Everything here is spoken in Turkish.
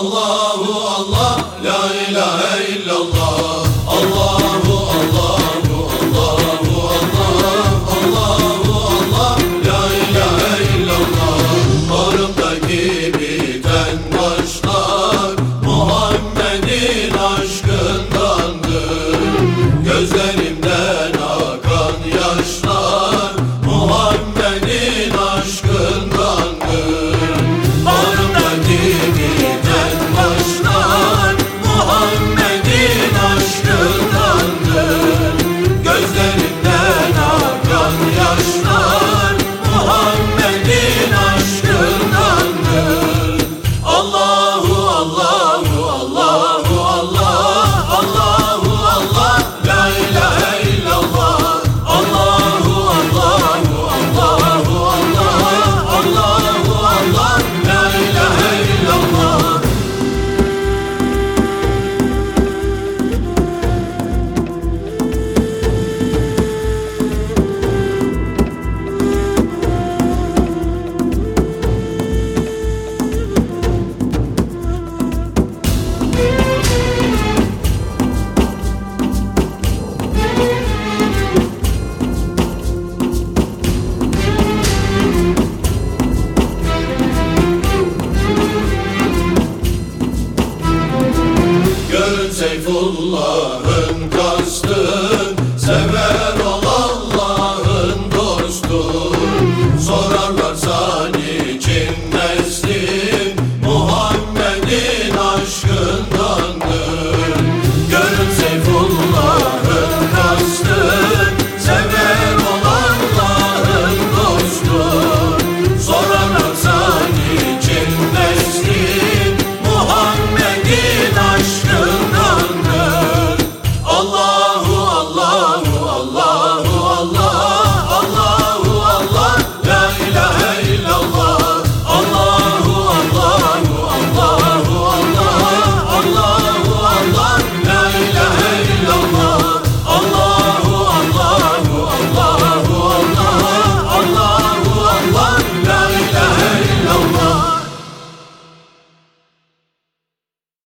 Allah. Dön Seyfullah'ın kastın sever Allahu Allahu.